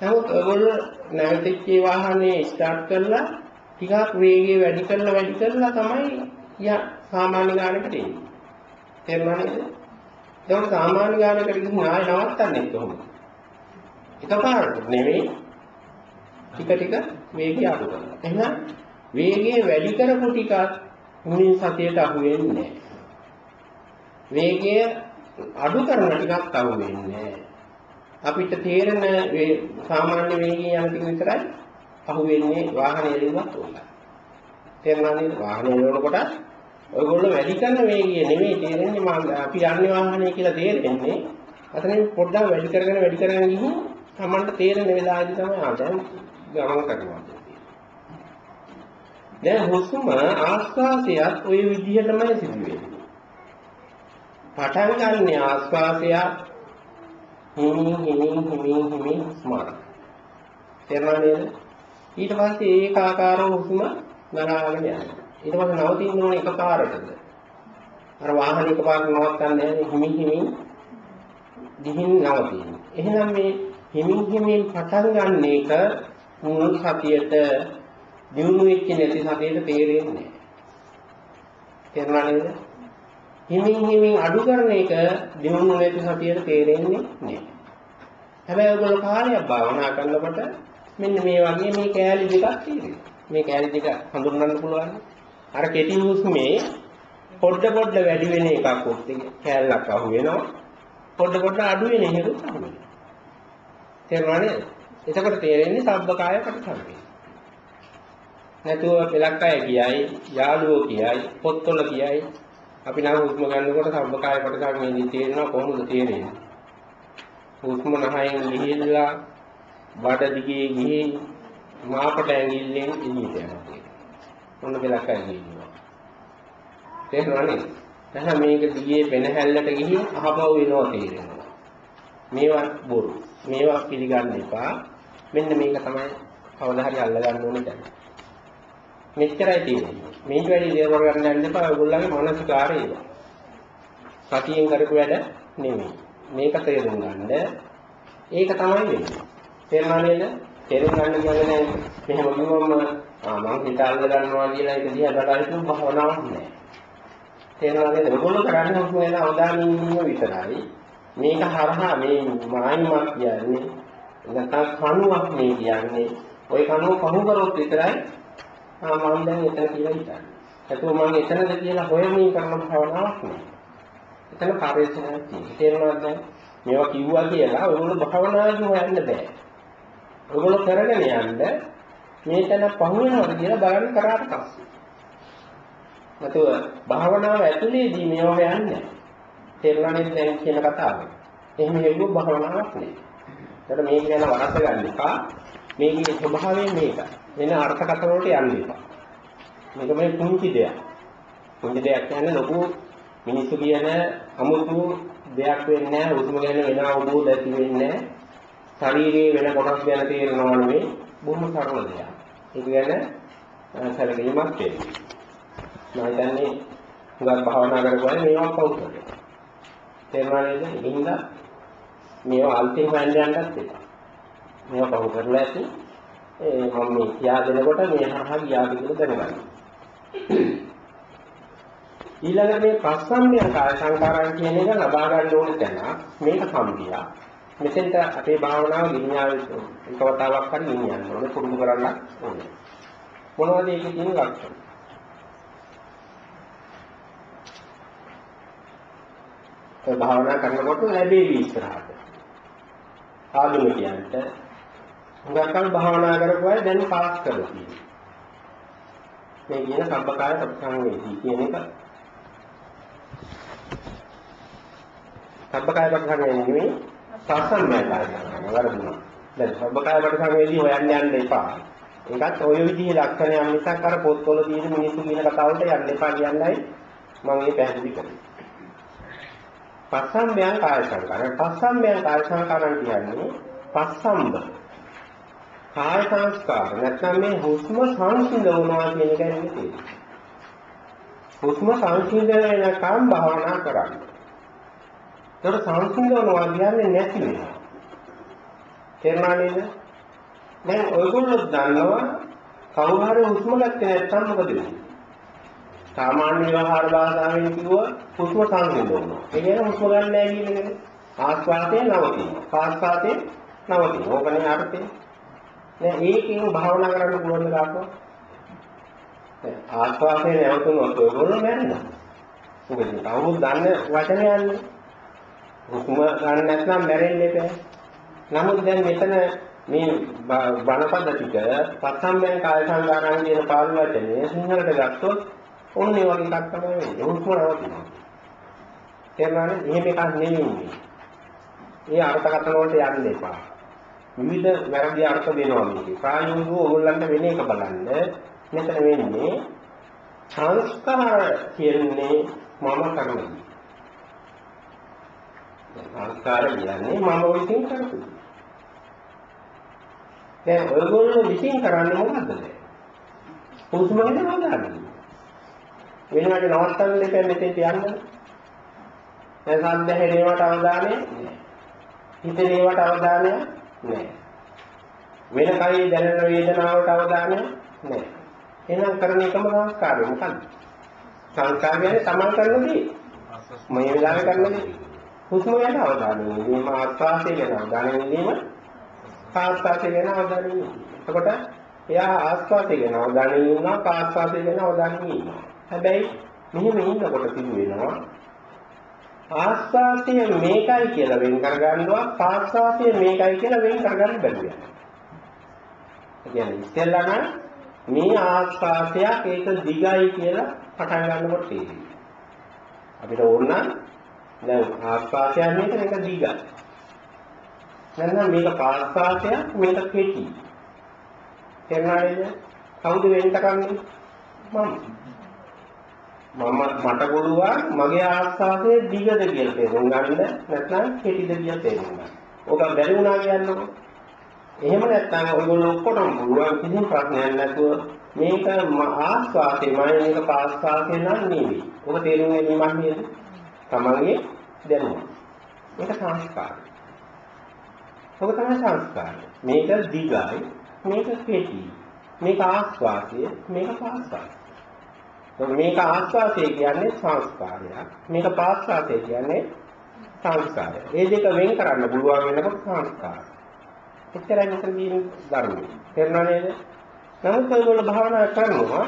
නමුත් ඔයගොල්ලෝ නැවතිච්ච වාහනේ ස්ටාර්ට් කරලා ටිකක් වේගය වැඩි කරලා වැඩි කරලා තමයි යා සාමාන්‍ය ගානකට එන්නේ. තේරුණා නේද? ඒක සාමාන්‍ය ගානකට ගිහින් ආයෙ නවත්තන්නේ කොහොමද? එකපාරට නෙවෙයි ටික ටික වේගය අඩු කරනවා. එහෙනම් වේගය වැඩි කරපු ටිකක් මුලින් සතියට අහු වෙන්නේ නැහැ. වේගය අඩු කරන ටිකක් අහු වෙන්නේ නැහැ. අපිට තේරෙන සාමාන්‍ය වේගයෙන් යන ටික විතරයි අහුවෙන්නේ වාහනේ එළුවත් උනලා. තේරුණා නේද? වාහනේ එළවනකොට ඔයගොල්ලෝ වැඩි කරන වේගය නෙමෙයි තේරෙන්නේ මම අපි යන්නේ වාහනේ කියලා තේරෙන්නේ. අතනින් පොඩ්ඩක් වැඩි කරගෙන වැඩි කරගෙන ගිහින් Tamanට තේරෙන වෙලාවදී තමයි ආ දැන් ගමන කරනවා. දැන් හුස්ම ආස්වාසයත් ওই විදිහටමයි සිදුවෙන්නේ. පටන් ගන්න ආස්වාසය හිමින් හිමින් හිමින් හිමින් ස්මාරක. තේරුණා නේද? ඊට පස්සේ ඒකාකාරව හුස්ම ගලාගෙන යනවා. ඊට පස්සේ නවතින්න ඕන එකපාරටද. අර වාහන එකපාරට නවත්තන්නේ නැහැ හිමින් හිමින් දිහින් නවතින. එහෙනම් මේ හිමින් හිමින් පටන් ගන්න එක මුල් සතියට දිනු වෙච්ච නැති සතියට තේරෙන්නේ නැහැ. තේරුණා නේද? හිමින් හිමින් අඩු කරන එක දිනු නැති සතියට තේරෙන්නේ නැහැ. හැබැයි ඔයගොල්ලෝ කාර්යයක් භාවනා කරනකොට මෙන්න මේ වගේ මේ කෑලි දෙකක් තියෙනවා. මේ කෑලි දෙක හඳුන්වන්න පුළුවන්. අර කෙටි හුස්මේ පොඩ පොඩ වැඩි වෙන එකක් උත් කෑල්ලක් අහු වෙනවා. පොඩ පොඩ අඩු වෙන එකකුත් අහු වෙනවා. තේරුණා නේද? එතකොට තේරෙන්නේ සබ්බකාය ප්‍රතිසංවේ. නැතුව පෙලක් අය කියයි, යාළුවෝ කියයි, පොත්වල කියයි අපි නම් හුස්ම ගන්නකොට සබ්බකාය ප්‍රතිසංවේදී තේරෙනවා කොහොමද තේරෙන්නේ? හුස්ම නහයෙන් ගිහිල්ලා බඩ දිගේ ගිහින් මාපට ඇඟිල්ලෙන් එළියට යනවා. මොන වෙලක් ඇඟිල්ලනවා. තේරුණා නේද? එහෙනම් මේක දිගේ වෙනහැල්ලට ගිහින් අහපව වෙනවා තේරෙනවා. මේවා බොරු. මේවා පිළිගන්න එපා. මෙන්න මේක තමයි කවදා හරි අල්ලගන්න ඕනේ දැන්. මෙච්චරයි තියෙන්නේ. මේක වැඩි දේවල් කරන්න යන්න එපා. ඔයගොල්ලන්ගේ මානසිකාරය ඒක. සතියෙන් කරපු වැඩ නෙමෙයි. මේක තේරුම් ගන්න. ඒක තමයි වෙන්නේ. තේරුණා නේද? තේරුම් ගන්න කියන්නේ මෙහෙම කිව්වම ආ මං හිත අල්ල ගන්නවා කියලා ඒක දිහා බලලා හිතුව භවනාවක් නෑ. තේරුණා නේද? ඔයගොල්ලෝ කරන්නේ හුස්ම ගැන අවධානය යොමු විතරයි. මේක හරහා මේ මායිමක් කියන්නේ නැත්නම් කණුවක් මේ කියන්නේ. ওই කණුව පහු කරොත් විතරයි ආ මම දැන් එතන කියලා හිතන්නේ. ඒකෝ මම එතනද කියලා හොයමින් කරන භවනාවක් නෑ. එතන පරිශ්‍රණයක් තියෙනවා. තේරුණාද දැන්? මේවා කිව්වා කියලා ඔයගොල්ලෝ භවනාදී හොයන්න බෑ. ඔයගොල්ලෝ කරගෙන යන්න මේ තැන පහු වෙනවද කියලා බලන්න කරාට පස්සේ. නැතුව භාවනාව ඇතුලේදී මේවා හොයන්නේ නැහැ. තේරුණා නේද දැන් කියන කතාව? එහෙම හෙව්වොත් භාවනාවක් නෑ. ඒකට මේක ගැන වරද්ද ගන්න එපා. මේකේ ස්වභාවය මේක. වෙන අර්ථකථන වලට යන්න එපා. මේක මේ පුංචි දෙයක්. පුංචි දෙයක් කියන්නේ ලොකු මිනිස්සු කියන අමුතු දෙයක් වෙන්නේ නැහැ. උතුම ගැන වෙන අවබෝධ ඇති වෙන්නේ නැහැ. ශරීරයේ වෙන කොටස් ගැන තේරෙනවා නෙවෙයි. බොහොම සරල දෙයක්. ඒක ගැන සැලකීමක් වෙන්නේ. මම හිතන්නේ හුඟක් භාවනා කරගුවාම මේවා පෞද්ගලික. තේරුණා නේද? ඉතින්ද මේවා අල්පින් හොයන්න යන්නත් එපා. මේවා පහු කරලා ඇති. ඒ මම මේ කියා දෙනකොට මේ හරහා ගියාද කියලා දැනගන්න. ඊළඟට මේ පස්සම්මිය කාය සංකාරයන් කියන එක ලබා ගන්න ඕන තැන මේක සම්පියා. මෙතෙන්ට අපේ භාවනාව ගෙනියාවේ එක වතාවක් හරි ගෙනියන්න ඕනේ පුරුදු කරන්න ඕනේ. මොනවද ඒකේ තියෙන ලක්ෂණ? ඒ භාවනා කරනකොට ලැබෙවි ඉස්සරහට. ආධුනිකයන්ට හුඟක්කල් භාවනා කරපු අය දැන් පාස් කරලා තියෙනවා. මේ කියන සම්පකාය ප්‍රතිසංවේදී කියන එක සම්පකාය ප්‍රතිසංවේදී නෙමෙයි සාසන්නය කාරණා වරදුනා. දැන් සම්පකාය ප්‍රතිසංවේදී හොයන්න යන්න එපා. ඒකත් ඔය විදිහේ ලක්ෂණයක් මිසක් අර පොත්වල තියෙන මිනිස්සු කියන කතාවලට යන්න එපා කියන්නයි මම මේ පැහැදිලි කරන්නේ. පස්සම්බයං කාය සංකාර. පස්සම්බයං කාය සංකාරන් කියන්නේ පස්සම්බ. කාය සංස්කාර නැත්නම් මේ හුස්ම සංසිඳවනවා කියන එක නෙමෙයි. හුස්ම සංසිඳන වෙනකම් භාවනා කරන්න. ඒතර සංසිඳවනවා කියන්නේ නැති වෙනවා. තේරුණා නේද? දැන් ඔයගොල්ලෝ දන්නවා කවුරු හරි හුස්ම ගත්තේ නැත්නම් මොකද වෙන්නේ? සාමාන්‍ය ව්‍යවහාර භාෂාවෙන් කිව්ව හුස්ම සංසිඳවනවා. ඒ කියන්නේ හුස්ම ගන්න නැහැ කියන එකනේ. ආස්වාදයේ නවතිනවා. පාස්වාදයේ නවතිනවා. ඕකනේ අර්ථය. දැන් ඒකෙන් භාවනා කරන්න පුළුවන් දාපුවා. දැන් ආස්වාදයේ නැවතුනොත් ඔයගොල්ලෝ මැරෙනවා. මොකද කවුරුත් දන්න වචනයන්නේ. හුස්ම ගන්න නැත්නම් මැරෙන්නේ නැහැ. නමුත් දැන් මෙතන මේ බණපද ටික පස්සම්බෙන් කාය සංගාරණ කියන පාළි වචනේ සිංහලට ගත්තොත් ඔන්න ඒ වගේ එකක් තමයි වෙන්නේ. හුස්ම නවතිනවා. තේරුණානේ? එහෙම එකක් නෙමෙයි. ඒ අර්ථකථන වලට යන්න එපා. විවිධ වැරදි අර්ථ දෙනවා මේකේ. ප්‍රායෝගිකව ඕගොල්ලන්ට වෙන එක බලන්න. මෙතන වෙන්නේ සංස්කාර කියන්නේ මම කරන දේ. සංස්කාර කියන්නේ මම විසින් කරපු දේ. දැන් ඔයගොල්ලෝ විසින් කරන්නේ මොකද්ද? හුස්ම ගැන හදාගන්න. වෙනවට නවත්තන්න දෙපැ මෙතෙන්ට යන්න. දැන් සද්ද හැරේවට අවධානය නැහැ. හිතේ ඒවට අවධානය නැහැ. වෙන කයි දැනෙන වේදනාවට අවධානය නැහැ. එහෙනම් කරන එකම සංස්කාරය මොකක්ද? සංස්කාර කියන්නේ තමන් කරන දේ. මේ වෙලාවේ කරන දේ. හුස්ම ගැන අවධානය යොමු වීම ආස්වාසය ගැන අවධානය යොමු වීම පාස්වාසය ගැන අවධානය යොමු වීම. එතකොට එයා ආස්වාසය ගැන අවධානය යොමු වුණා පාස්වාසය ගැන අවධානය යොමු වුණා. හැබැයි මෙහෙම ඉන්නකොට සිදු වෙනවා ආස්වාසය මේකයි කියලා වෙන් කරගන්නවා පාස්වාසය මේකයි කියලා වෙන් කරගන්න බැහැ. ඒ කියන්නේ ඉස්සෙල්ලා නම් මේ ආස්වාසයක් ඒක දිගයි කියලා පටන් ගන්නකොට තේරෙනවා. අපිට ඕන නම් දැන් ආස්වාසයක් මේක මේක දිගයි. නැත්නම් මේක පාස්වාසයක් මේක කෙටි. තේරුණාද? කවුද වෙන් කරන්නේ? මම. මම මට පුළුවන් මගේ ආස්වාදයේ දිගද කියලා තේරුම් ගන්න නැත්නම් කෙටිද කියලා තේරුම් ගන්න. ඕක බැරි වුණා කියන්නකො. එහෙම නැත්නම් ඔයගොල්ලෝ ඔක්කොටම පුළුවන් කිසිම ප්‍රශ්නයක් නැතුව මේක ආස්වාදේ මම මේක පාස්වාදේ නම් නෙවෙයි. ඔක තේරුම් ගැනීමක් නේද? තමන්ගේ දැනුම. මේක සංස්කාරය. ඔක තමයි සංස්කාරය. මේක දිගයි, මේක කෙටි. මේක ආස්වාදය, මේක පාස්වාදය. මේක ආස්වාදය කියන්නේ සංස්කාරයක්. මේක පාස්වාදය කියන්නේ සංස්කාරය. මේ දෙක වෙන් කරන්න පුළුවන් වෙනකොට සංස්කාරය. එච්චරයි මෙතන තියෙන ධර්මය. තේරුණා නේද? නමුත් ඔයගොල්ලෝ භාවනා කරනවා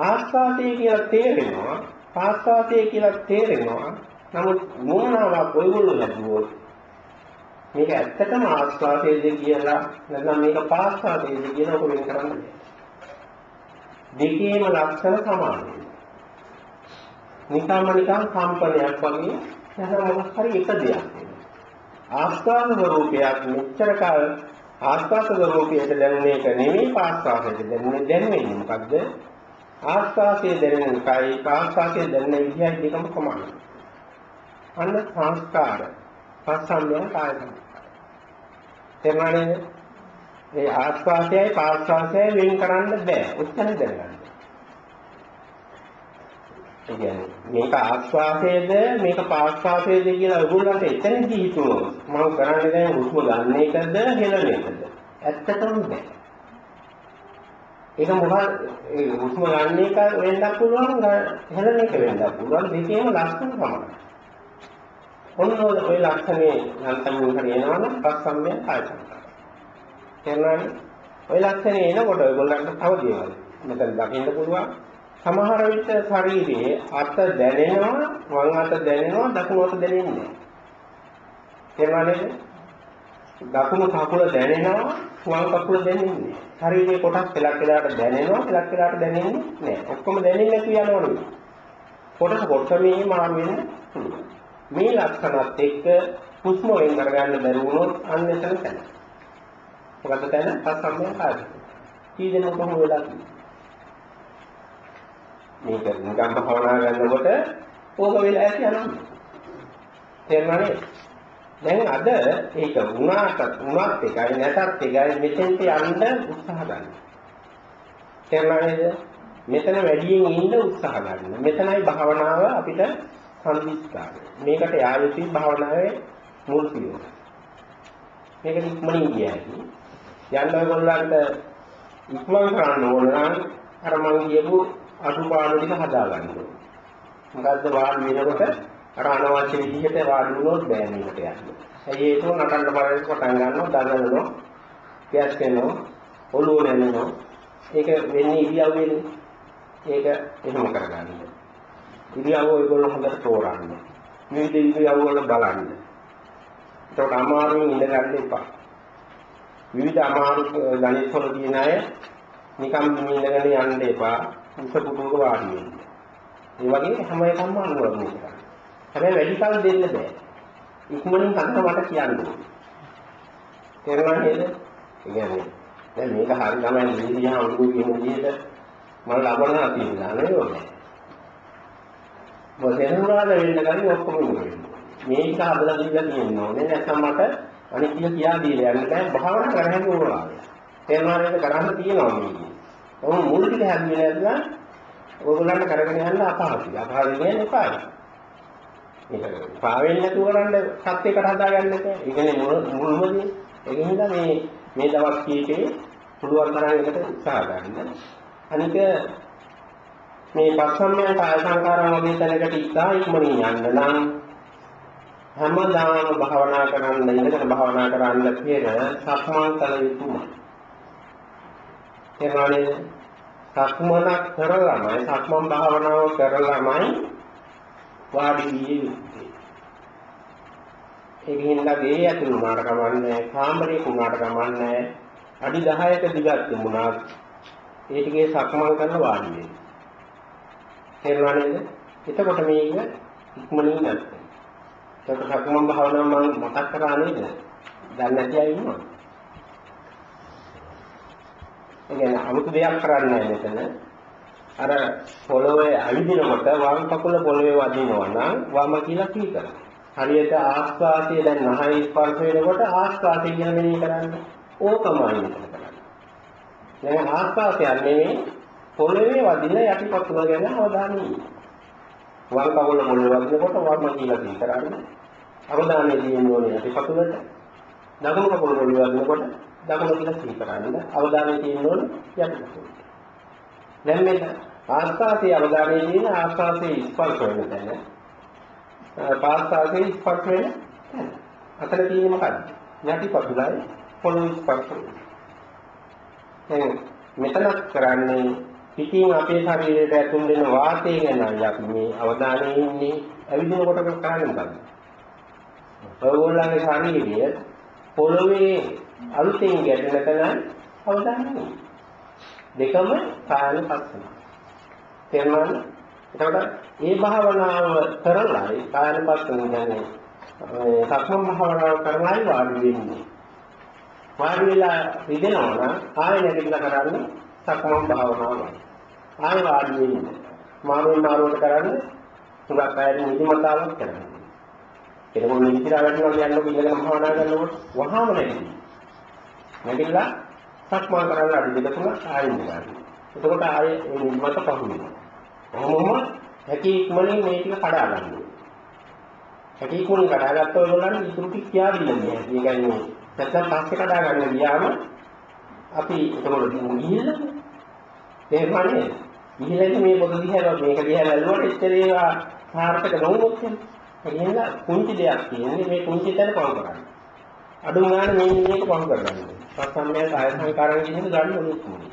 ආස්වාදය කියලා තේරෙනවා, පාස්වාදය කියලා තේරෙනවා. නමුත් මොනවාක් ඔයගොල්ලෝ ලැබුවොත් මේක ඇත්තටම ආස්වාදයේද කියලා නැත්නම් මේක පාස්වාදයේද කියලා ඔක වෙන කරන්න බෑ. දෙකේම ලක්ෂණ සමානයි. නිකම්ම නිකම් කම්පනයක් වගේ නැත්නම් මොකක් හරි එක දෙයක්. ආස්වාද ස්වરૂපයක් මෙච්චර කාල ආස්වාද ස්වરૂපයට දැනුනේ එක නෙමෙයි පාස්වාදයට දැනුනේ දැනෙන්නේ මොකද්ද? ආස්වාදයේ දැනෙන එකයි පාස්වාදයේ දැනෙන විදිහයි දෙකම සමානයි. අන්න සංස්කාර පස්සම්යන් කාය සංස්කාර. තේරුණානේ? ඒ ආස්වාදයයි පාස්වාදයයි වෙන් කරන්න බෑ. ඔච්චර දැනගන්න. ඒ කියන්නේ මේක ආස්වාදයේද මේක පාස්වාදයේද කියලා ඔයගොල්ලන්ට එතනදී හිතුවොත් මම කරන්නේ දැන් හුස්ම ගන්න එකද හෙලන එකද? ඇත්තටම බෑ. ඒක මොකද ඒ හුස්ම ගන්න එක වෙන්නත් පුළුවන් හෙලන එක වෙන්නත් පුළුවන් දෙකේම ලක්ෂණ සමානයි. ඔන්න ඔය ලක්ෂණේ නැත්නම් හරි එනවනම් පස්සම්මය කායසංකාර. තේරුණානේ? ඔය ලක්ෂණේ එනකොට ඔයගොල්ලන්ට තව දේවල් මෙතන දකින්න පුළුවන්. සමහර විට ශරීරයේ අත දැනෙනවා, වම් අත දැනෙනවා, දකුණු අත දැනෙන්නේ නැහැ. තේරුණානේ? දකුණු කකුල දැනෙනවා, වම් කකුල දැනෙන්නේ නැහැ. ශරීරයේ කොටස් පෙලක් පෙලකට දැනෙනවා, පෙලක් පෙලකට දැනෙන්නේ නැහැ. ඔක්කොම දැනෙන්නේ නැති යනවනේ. කොටස කොටසමේ මාරු වෙන්න පුළුවන්. මේ ලක්ෂණත් එක්ක හුස්ම වෙන් කරගන්න බැරි වුණොත් අන්න එතන තැන. මොකද තැන පස්සම්මය කාර්යය. කී දෙනෙක් කොහොම වෙලා මේක නිකම් භවනා කරනකොට ඕක වෙලා ඇති යනවා. තේරුණානේ? දැන් අද ඒක වුණාට වුණත් එකයි නැතත් එකයි මෙතෙන්ට යන්න උත්සාහ ගන්න. තේරුණානේද? මෙතන වැඩියෙන් ඉන්න උත්සාහ ගන්න. මෙතනයි භාවනාව අපිට සම්දිස්කාරය. මේකට යා යුතුයි භාවනාවේ මුල් පියවර. මේක ඉක්මනින් ගියයි. යන්න ඔයගොල්ලන්ට ඉක්මන් කරන්න ඕන නම් අර මං කියපු අසුපාඩු ටික හදා ගන්න ඕනේ. මොකද්ද වාඩි වෙනකොට අර අනවශ්‍ය විදිහට වාඩි වුණොත් බෑ මේකට යන්න. ඇයි ඒක නටන්න බලන්න පටන් ගන්නවා දඟලනවා. පියස් කරනවා. ඔළුව නැමෙනවා. ඒක වෙන්නේ ඉරියව්වෙන්නේ. ඒක එහෙම කරගන්න. ඉරියව්ව ඔයගොල්ලෝ හොඳට තෝරන්න. විවිධ ඉරියව් වල බලන්න. ඒකට අමාරුවෙන් ඉඳ ගන්න එපා. විවිධ අමාරු ගණිත වල තියෙන අය නිකම් ඉඳගෙන යන්න එපා. උස පුටුවක වාඩි වෙන්න. ඒ වගේ හැම එකක්ම අනුගමනය කරන්න. හැබැයි වැඩි කල් දෙන්න බෑ. ඉක්මනින් හදන්න මට කියන්න ඕනේ. තේරුණා නේද? ඒ කියන්නේ දැන් මේක හරි තමයි ඉන්දියා අනුගමනය කියන විදිහට මම ලබනවා තියෙනවා නේද? මොකෙන්වාද වෙන්න ගන්නේ ඔක්කොම ඉන්නේ. මේක හදලා දීලා තියෙනවා නේ නැත්නම් මට අනිත් කිය කියා දීලා යන්න බෑ භාවනා කරන්න ඕනවා. තේරුණා නේද කරන්න තියෙනවා මේක. ඔහොම මුල් ටික හැදුවේ නැත්නම් ඕගොල්ලන්ට කරගෙන යන්න අපහසුයි. අපහසු කියන්නේ එපායි. මේක පාවෙන්නේ නැතුව කරන්න සත්‍යයකට හදාගන්න එක. ඒ කියන්නේ මුල්මදී ඒකින් හින්දා මේ මේ දවස් කීපේ පුළුවන් තරම් එකට උත්සාහ ගන්න. අනික මේ පස්සම්මයන් කාය සංකාරම් වගේ තැනකට ඉස්සා ඉක්මනින් යන්න නම් හැමදාම භාවනා කරන්න ඉඳගෙන භාවනා කරන්න කියන සක්මන් කළ යුතුමයි. එනවානේ සක්මනක් කරලාමයි සක්මන් භාවනාව කරලාමයි වාඩි වී යුත්තේ. ඒක හින්දා ගේ ඇතුළු වුණාට කමන්නේ කාමරේ වුණාට කමන්නේ අඩි 10ක දිගක් තිබුණා. ඒ ටිකේ සක්මන් කරන වාඩි වෙන්නේ. තේරුණා නේද? එතකොට මේක ඉක්මනින් නැත්නම්. ඒක සක්මන් භාවනාව මම මතක් කරා නේද? දැන් නැති අය ඉන්නවා. ඒ කියන්නේ 아무තු දෙයක් කරන්නේ නැහැ මෙතන. අර පොළවේ අවිදිනකොට වම් කකුල පොළවේ වදිනවා නම් වම කියලා කී කරා. හරියට ආස්වාසය දැන් නහය ස්පර්ශ වෙනකොට ආස්වාසය කියන මෙනෙහි කරන්න. ඕකමයි මෙතන කරන්නේ. දැන් ආස්වාසයක් නෙමෙයි පොළවේ වදින යටිපතුල ගැන අවධානය යොමු. වම් කකුල පොළවේ වදිනකොට වම කියලා කී කරන්න. අවධානය දෙන්න ඕනේ යටිපතුලට. දකුණු කකුල පොළවේ වදිනකොට දකුණ කියලා කී කරන්න. අවධානය දෙන්න ඕනේ යටිපතුලට. දැන් මෙන්න ආස්වාසේ අවධානය දෙන ආස්වාසේ ස්පර්ශ වෙන තැන පාස්වාසේ ස්පර්ශ වෙන තැන අතර තියෙන්නේ මොකද්ද යටිපතුලයි පොළොව ස්පර්ශ වෙනවා දැන් මෙතනත් කරන්නේ පිටින් අපේ ශරීරයට ඇතුල් වෙන වාතය ගැන අපි මේ අවධානය ඉන්නේ ඇවිදිනකොට කරන්නේ මොකද්ද ඔයගොල්ලන්ගේ ශරීරය පොළොවේ අලුතෙන් ගැටෙන තැන අවධානය යොමු දෙකම කායනුපස්සන. තේරුණාද? එතකොට මේ භාවනාව කරලායි කායනුපස්සන කියන්නේ සක්මන් භාවනාව කරලායි වාඩි වෙන්නේ. වාඩි වෙලා ඉඳනවා නම් ආයෙ නැගිටලා කරන්නේ සක්මන් භාවනාවයි. ආයෙ වාඩි වෙන්නේ. මාරුවෙන් මාරුවට කරන්නේ හුඟක් අයට නිදිමතාවක් කරන්නේ. කෙනෙකුට නිදිලා වැටෙනවා කියනකොට ඉඳගෙන භාවනා කරනකොට වහාම නැගිටිනවා. නැගිටලා සක්මන් කරන්න අඩි දෙක තුනක් ආයෙත් ගන්න. එතකොට ආයේ මේ නිමත පහු වෙනවා. කොහොමම හැකි ඉක්මනින් මේ ටික කඩා ගන්න ඕනේ. හැකි ඉක්මනින් කඩාගත්ත ඔයගොල්ලන් ඉතුරු ටික කියා දෙන්නේ. ඒ කියන්නේ නැත්නම් පස්සේ කඩා ගන්න ගියාම අපි එතකොට ගිහිල්ලා තේරුණානේ. ගිහිල්ලා මේ පොත දිහා මේක දිහා බැලුවට එච්චර ඒවා සාර්ථක නොවුනොත් එහෙනම් කුංචි දෙයක් තියෙන්නේ මේ කුංචි තැන පහු කරන්න. අඩු ගානේ මේ මේක පහු කරගන්න. සත්සම්මය කාය සංකාරණ කියන එක ගන්න ඕනේ කියන්නේ.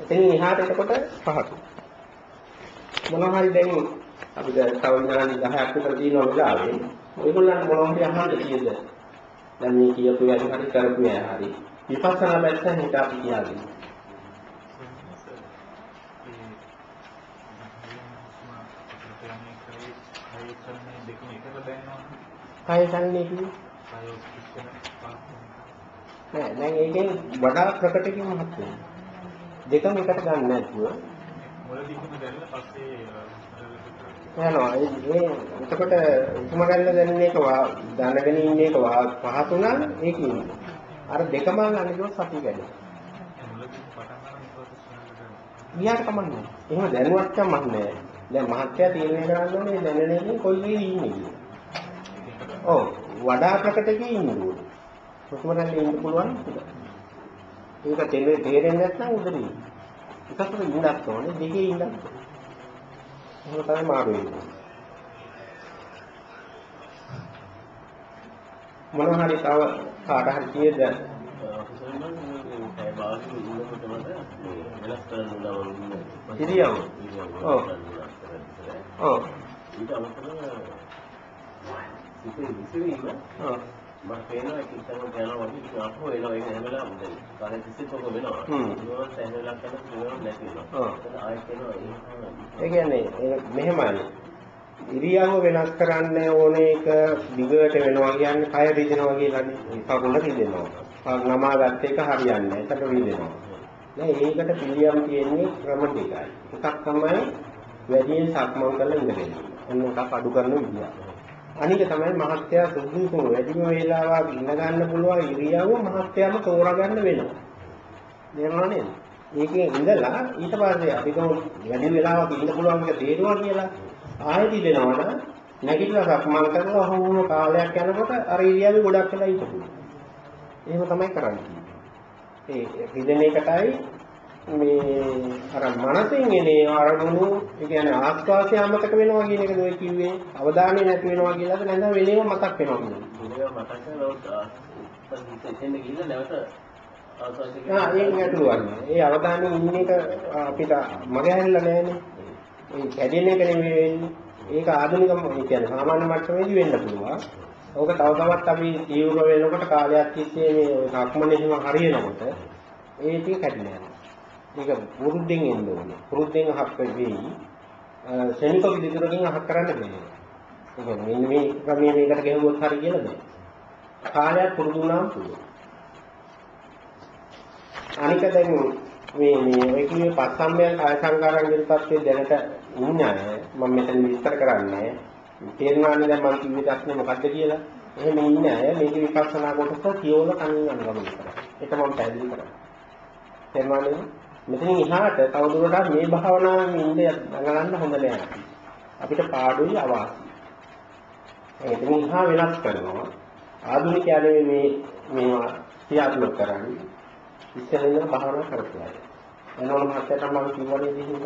එතනින් එහාට එතකොට පහතු. මොනවා හරි දැන් අපි දැන් තව විනාඩි 10ක් විතර තියෙන වෙලාවේ ඔයගොල්ලන් මොනවා හරි අහන්න කීයද? දැන් මේ කියපු වැඩි හරි කරපු යා හරි. විපස්සනා පැත්තෙන් හිත අපි කියන්නේ. කය සංනේ කියන්නේ නෑ දැන් ඒකෙන් වඩා ප්‍රකට කිව්වමත් දෙකම එකට ගන්න නැතුව. යනවා ඒ එතකොට උතුම ගන්න දැනෙන එක දැනගෙන ඉන්න එක පහසු නම් ඒ කියන්නේ අර දෙකම ගන්න කිව්වොත් සතිය ගැන ඊයට කමන්නේ එහෙම දැනුවත් කමක් නෑ. දැන් මහත්ය තීරණය කරන්න ඕනේ දැනෙන එකෙන් කොයි දේ ඉන්නේ කියලා. ඔව්. වඩා ප්‍රකටකේ ඉන්න ඕනේ හුස්ම ගන්න ඉන්න පුළුවන්. ඒක තේරෙන්නේ තේරෙන්නේ නැත්නම් උදේ එකකට ඉන්නත් ඕනේ දෙකේ ඉන්නත් එහෙම තමයි මාරු වෙන්නේ. මොනවා හරි තව කාට හරි කියද? ඉරියව් ඔව්. ඔව්. ඊට අමතරව සිතේ විසිරීම ඔව් මට පේනවා ඒක ඉස්සරහට යනවා වගේ අපෝ එනවා ඒක හැම වෙලාවෙම දැන් කාලේ තිස්සෙත් ඔක වෙනවා හ්ම්. ඒක සෑහෙන වෙලාවක් යනකොට ඒක නැති වෙනවා. ඒක ආයෙත් එනවා ඒක ඒ කියන්නේ මෙහෙමයි. ඉරියව්ව වෙනස් කරන්න ඕනේ එක දිගට වෙනවා කියන්නේ කය රිදෙනවා කියලානේ. කකුල රිදෙනවා. කකුල නමාගත්ත එක හරියන්නේ නැහැ. ඒකට රිදෙනවා. නෑ ඒකට පිළියම් තියෙන්නේ ක්‍රම දෙකයි. එකක් තමයි වැඩියෙන් සක්මන් කරලා ඉඳගෙන. එන්න එකක් අඩු කරන විදිය. අනික තමයි මහත්යා සුදුසුම වැඩිම වේලාවක් ඉඳ ගන්න පුළුවන් ඉරියව්ව මහත්යාම තෝරාගන්න වෙනවා. තේරුණා නේද? ඒකේ ඉඳලා ඊට පස්සේ අපි කොහොම වැඩි වෙලාවක් ඉන්න පුළුවන් එක තේරුවා කියලා ආයෙත් ඉඳනවනම් නැගිටලා සක්මන් කරනවා හොම කාලයක් යනකොට අර ඉරියව්වේ ගොඩක් වෙලා ඉන්න පුළුවන්. එහෙම තමයි කරන්නේ. ඒ රිදෙන එකටයි මේ අර මනසෙන් එනේ අරමුණු ඒ කියන්නේ ආස්වාසය අමතක වෙනවා කියන එකද ඔය කිව්වේ අවධානය නැති වෙනවා කියලාද නැත්නම් වෙනේම මතක් වෙනවා කියන්නේ. ඒක මතක ඒක නෑ. ඒ අවධානය ඉන්න එක අපිට මගහැරලා නෑනේ. ඒ කැඩෙන එක නෙමෙයි වෙන්නේ. ඒක ආධුනික ඒ කියන්නේ සාමාන්‍ය මට්ටමේදී වෙන්න පුළුවන්. ඕක තව තවත් අපි තීව්‍ර වෙනකොට කාලයක් තිස්සේ මේ සක්මනේම හරියනකොට ඒ ටික කැඩෙනවා යනවා. ඒක පුරුද්දෙන් එන්න ඕනේ. පුරුද්දෙන් අහක් වෙයි. ශනික විදිහටකින් අහක් කරන්න බෑ. ඒ කියන්නේ මෙන්න මේ ක්‍රමයේ මේකට ගෙවුවොත් හරි කියලා බෑ. කාලයක් පුරුදු වුණාම පුළුවන්. අනික දැන් මේ මේ ඔය කියේ පස්සම්බයන් කාය සංකාරයන් විරුද්ධත්වයේ දැනට ඉන්න අය මම මෙතන විස්තර කරන්නේ තේරුණානේ දැන් මම කිව්වේ ප්‍රශ්නේ මොකද්ද කියලා. එහෙම ඉන්න අය මේක විපස්සනා කොටස කියවල කණින් අනුගමනය කරා. ඒක මම පැහැදිලි කරා. තේරුණානේ? මෙතනින් එහාට තවදුරටත් මේ භාවනාවෙන් ඉන්න දඟලන්න හොඳ නෑ. අපිට පාඩුයි අවාසියි. එතනින් එහා වෙනස් කරනවා. ආධුනිකයනේ මේ මේවා ක්‍රියාත්මක කරන්නේ. ඉස්සෙල්ලා ඉඳන් භාවනා කරපුවා. එනවල මහත්තයාට මම කිව්වනේ දිහින්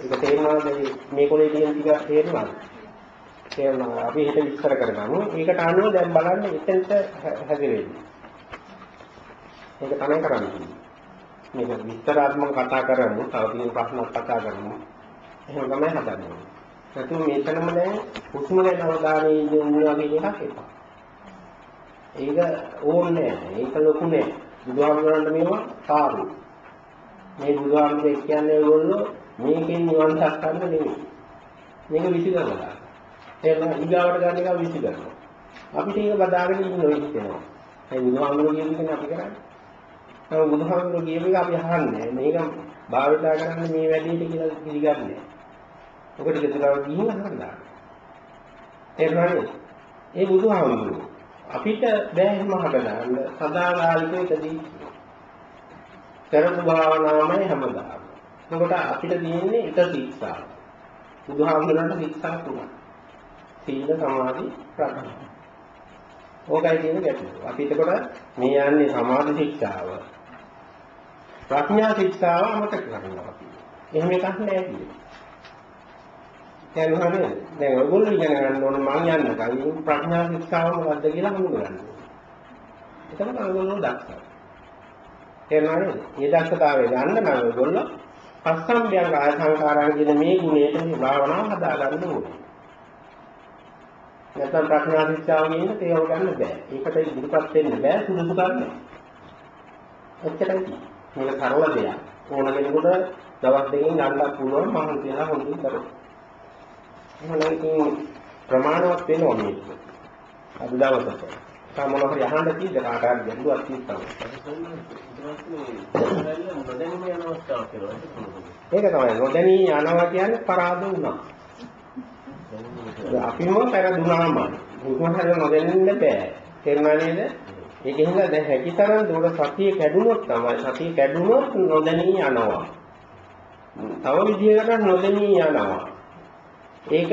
ඒක තේරෙනවද මේ කොලේ තියෙන ටික තේරෙනවද? තේරෙනවා. අපි හිත විස්තර කරගමු. ඒකට අනුව දැන් බලන්න එතෙන්ට හැදෙන්නේ. ඒක තමයි කරන්නේ. මේක විස්තරාත්මක කතා කරමු. තව තියෙන ප්‍රශ්නක් කතා කරමු. එහෙම තමයි හදන්නේ. නැතු මේකනම දැන් හුස්ම ගැන අවධානය යොමු වගේ එකක් එපා. ඒක ඕනේ නැහැ. ඒක ලොකු නෑ. බුදුහාමුදුරන්ට මේවා සාරු. මේ බුදුහාමුදුරේ කියන්නේ ඒගොල්ලෝ මේකෙන් නිවන් දක්වන්න නෙමෙයි. මේක විසිකරනවා. ඒක ඊගාවට ගන්න එක විසිකරනවා. අපිට ඒක බදාගෙන ඉන්න ඔය හිතෙනවා. ඒ බුදුහාමුදුරුවෝ කියන එක අපි කරන්නේ. ඒ බුදුහාමුදුරුවෝ කියන එක අපි අහන්නේ. මේක භාවිතා කරන්නේ මේ වැඩේට කියලා පිළිගන්නේ. ඔකට ගෙදරව ගිහින් අහන්න. තේරුණානේ? ඒ බුදුහාමුදුරුවෝ අපිට බෑ එහෙම හදන්න සදාකාලික එකදී කරපු භාවනාවමයි හැමදාම. එතකොට අපිට තියෙන්නේ එක ශික්ෂා. බුදුහාමුදුරන්ට ශික්ෂා තුනක්. සීල සමාධි ප්‍රඥා. ඕකයි තියෙන ගැටලුව. අපි එතකොට මේ යන්නේ සමාධි ශික්ෂාව. ප්‍රඥා ශික්ෂාව අමතක කරනවා අපි. එහෙම එකක් නෑ කියන්නේ. දැන් දැන් ඔයගොල්ලෝ ඉගෙන ගන්න ඕන මං යන්න කලින් ප්‍රඥා ශික්ෂාව මොකද්ද කියලා හඳුනගන්න. එතකොට ඔයගොල්ලෝ දක්ෂයි. තේරුණාද? මේ දක්ෂතාවය ගන්න නම් ඔයගොල්ලෝ පස්සම්බයං කාය සංකාරයන් කියන මේ ගුණයට මේ භාවනාව හදාගන්න ඕනේ. නැත්නම් ප්‍රඥා ශික්ෂාව කියන තේරුම් ගන්න බෑ. ඒකට ඉදිරිපත් වෙන්න බෑ සුදුසු ගන්න. එච්චරයි. මේක කරලා දෙයක්. ඕන කෙනෙකුට දවස් දෙකකින් ගන්නත් පුළුවන් මම කියලා හොඳින් කරනවා. එහෙනම් ඉතින් ප්‍රමාණවත් වෙනවා මේක. අද දවසට. තා මොන හරි අහන්න තියෙද කාට හරි ගැඹුරක් තියෙනවා. ඒක තමයි නොදැනී යනවා කියන්නේ පරාද වුණා. අපිම පෙරදුනාම මොකද නොදැනෙන්න බෑ. තේරුණා නේද? ඒකෙන් දැන් හැකිතරම් දුර සතිය කැඩුනොත් තමයි සතිය කැඩුනොත් නොදැනී යනවා. තව විදිහකට නොදැනී යනවා. ඒක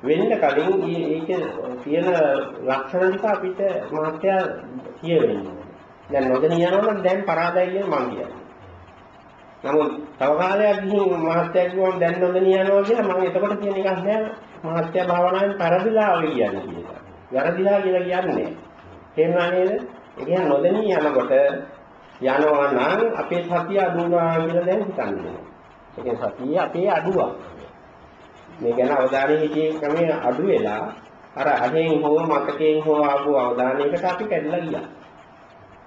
වෙන්න කලින් ඒක තියෙන ලක්ෂණ ටික අපිට මහත්යා කියවෙන්න දැන් නොදැනී යනවා නම් දැන් පරාදයි කියන මම කියන්නේ. නමුත් තව කාලයක් ගිහින් මහත්යා කිව්වම දැන් නොදැනී යනවා කියලා මම එතකොට කියන එකක් නෑ මහත්යා භාවනාවෙන් පරදිලා ආවේ කියන්නේ කියලා. වැරදිලා කියලා කියන්නේ. තේරුණා නේද? ඒ කියන්නේ නොදැනී යනකොට යනවා නම් අපේ සතිය අඩුනවා කියලා දැන් හිතන්නේ. ඒ කියන්නේ සතිය අපේ අඩුවක්. මේ ගැන අවධානය හිතේ ක්‍රමයේ අඩු වෙලා අර අහෙන් හෝ මතකයෙන් හෝ ආපු අවධානයකට අපි කැඩලා ගියා.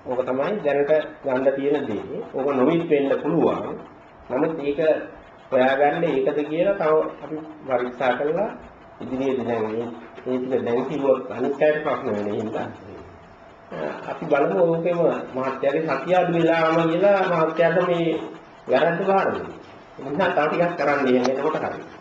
ඕක තමයි දැනට ගන්න තියෙන දේ. ඕක නොමිත් වෙන්න පුළුවන්. නමුත් ඒක හොයාගන්න ඒකද කියලා තව අපි පරීක්ෂා කරලා ඉදිරියේදී දැන් මේ මේ ටික දැන් කිව්වොත් අනිත් අයට ප්‍රශ්න වෙන හින්දා අපි බලමු ඕකෙම මහත්යාගේ සතිය අඩු වෙලාම කියලා මහත්යාට මේ වැරද්ද බාර දෙන්න. එනිසා තව ටිකක් කරන්න යන්නේ එතකොට හරියි.